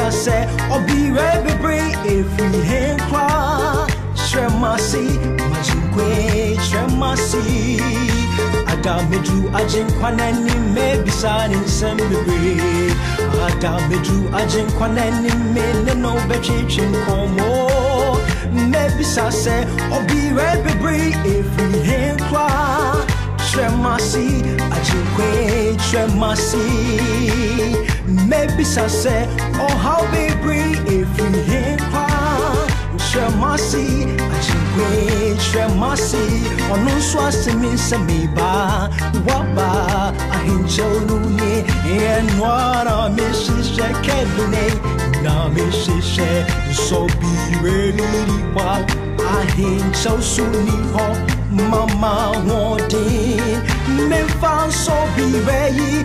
mɛbisa sɛ ɔbirɛ bebree ɛfiri he koraa hyerɛ mase magyenkwe hyerɛ mase ada meduru agyenkwa n'anim mɛbisa ne nsɛm bebree ada meduru agyenkwa n'anim me ne no bɛtwetwe nkɔmmɔ mɛbisa sɛ ɔbirɛ bebree ɛfiri he koraa Tremasi, ajikwe, tremasi. Maybe say, oh how baby, if you hear Tremasi, ajikwe, tremasi. Ono swasi min se mi ba, waba, ahincho nuni, enwara mi shishe kedune, na mi shishe, so no shish Kevin I missed so soon. Mama wanted. Me found so be ready,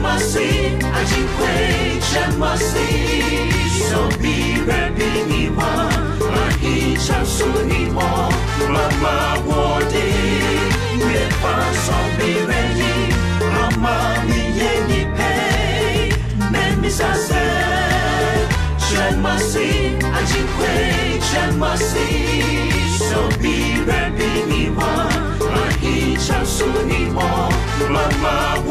还是爱着你，还是守着你，我一场寂寞。妈妈我的，别怕受委屈，妈妈别怨你累，妹妹在等。还是爱着你，还是守着你，我一场寂寞。妈妈我。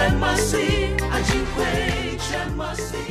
Tremasi, ajinkwe. Tremasi,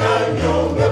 Señor,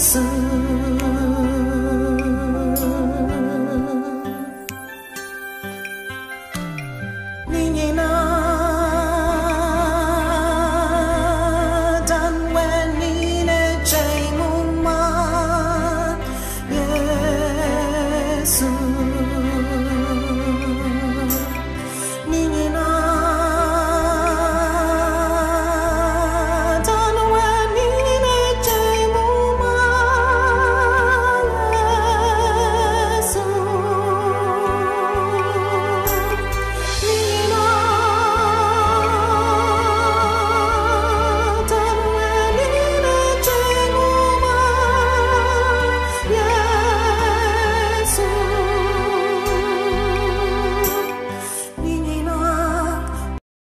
soon.